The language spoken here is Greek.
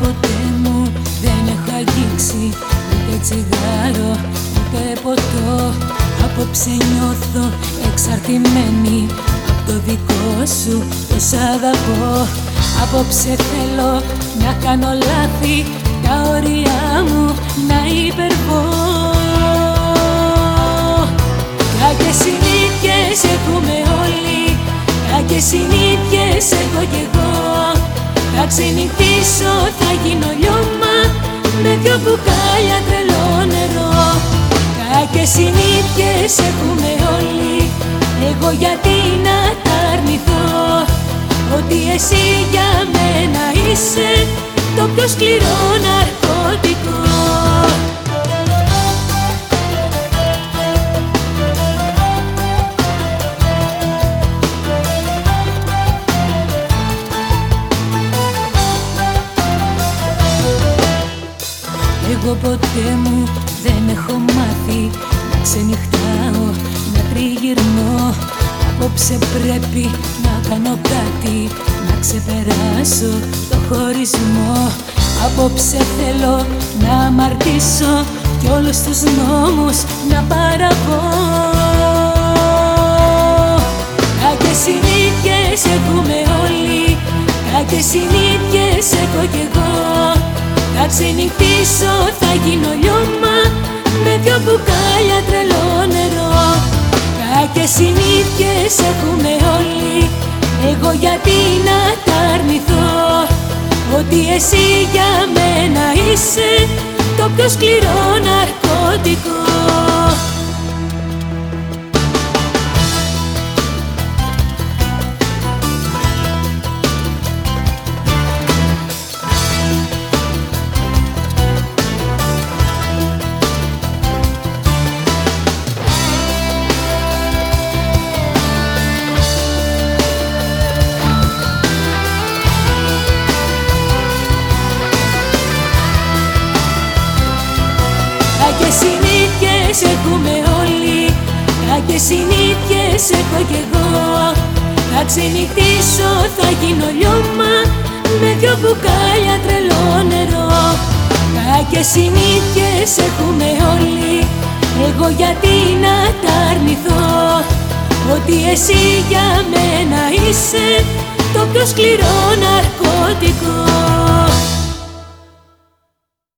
ποτέ μου δεν έχω αγγίξει ούτε τσιγάρο ούτε ποτό. Απόψε νιώθω εξαρτημένη από το δικό σου το σ' αγαπώ. Απόψε θέλω να κάνω λάθη τα όρια μου να υπερβώ. Μπουκάλια τρελό νερό. Κάποιες συνήθειες έχουμε όλοι. Εγώ γιατί να τα αρνηθώ; Ότι εσύ για μένα είσαι Το πιο σκληρό ναρκωτικό Εγώ ποτέ μου δεν έχω μάθει να ξενυχτάω, να τριγυρνώ. Απόψε πρέπει να κάνω κάτι, να ξεπεράσω το χωρισμό. Απόψε θέλω να αμαρτήσω κι όλους τους νόμους να παραβώ Κάποιες συνήθειες έχουμε όλοι, κάποιες συνήθειες έχω κι εγώ θα ξενυχτήσω, θα γίνω λιώμα Με δυο μπουκάλια τρελό νερό. Κάποιες συνήθειες έχουμε όλοι Εγώ γιατί να τα αρνηθώ. Ότι εσύ για μένα είσαι Το πιο σκληρό ναρκωτικό Κάποιες συνήθειες έχουμε όλοι Κάποιες συνήθειες έχω κι εγώ. Θα ξενυχτήσω, θα γίνω λιώμα Με δυο μπουκάλια τρελό νερό. Κάποιες συνήθειες έχουμε όλοι Εγώ γιατί να τα αρνηθώ. Ότι εσύ για μένα είσαι Το πιο σκληρό ναρκωτικό